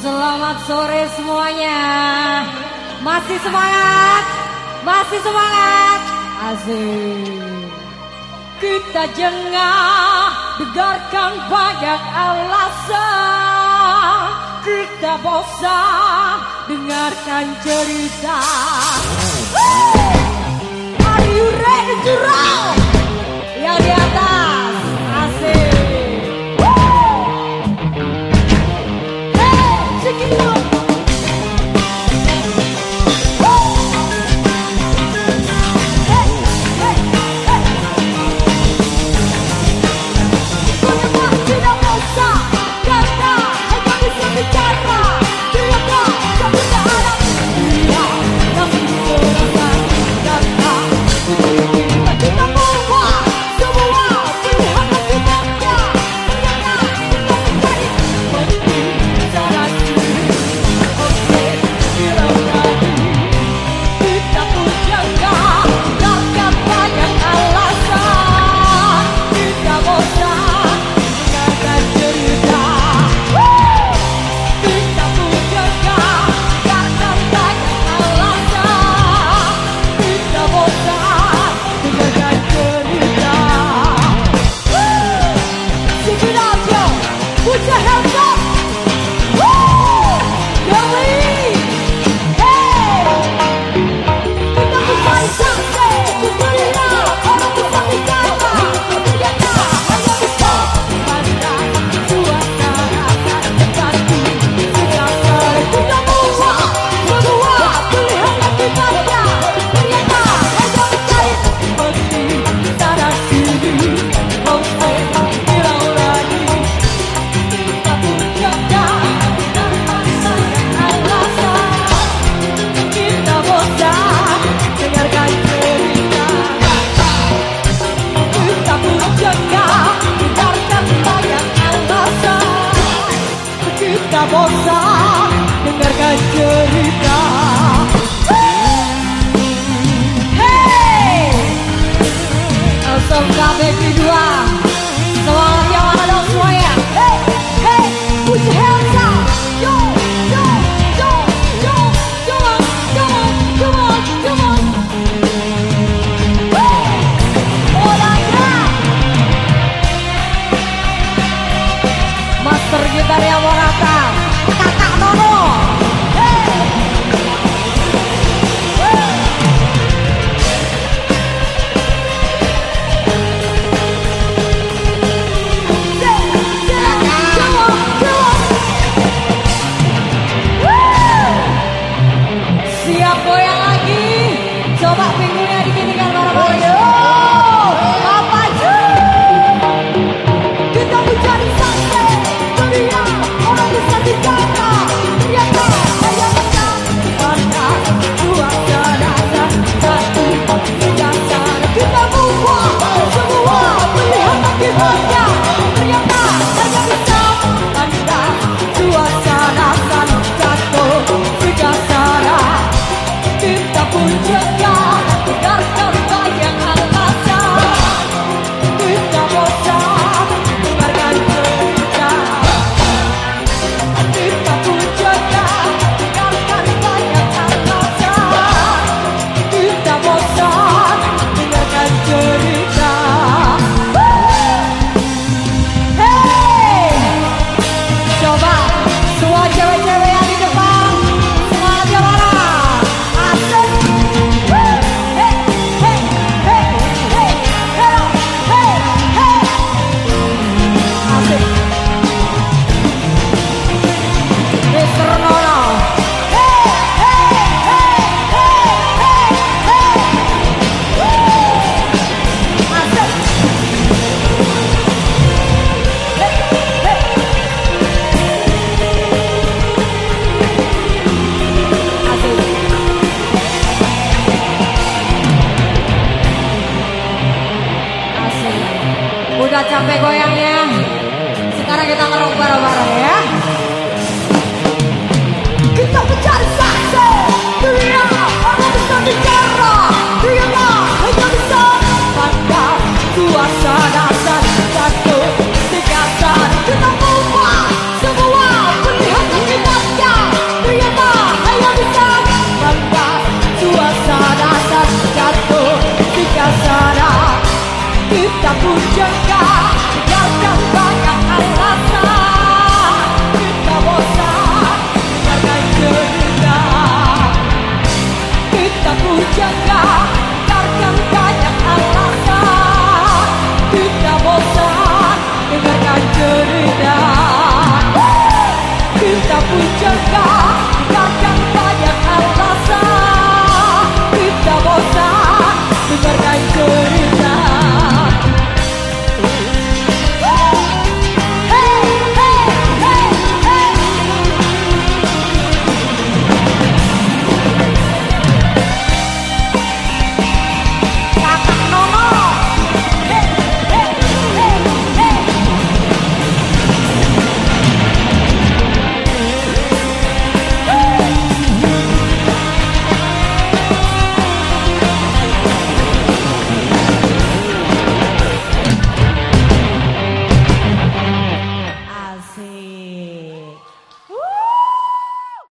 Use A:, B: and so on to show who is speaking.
A: Selamat sore semuanya. Masih semangat? Masih semangat? Asik. Kita jengah dengarkan banyak alasan. Kita bosan dengarkan cerita. Are you ready to run? Sabaria Morata Siap goyang lagi. Coba pinggulnya dikinikan para boyo I saw that. tenta fui te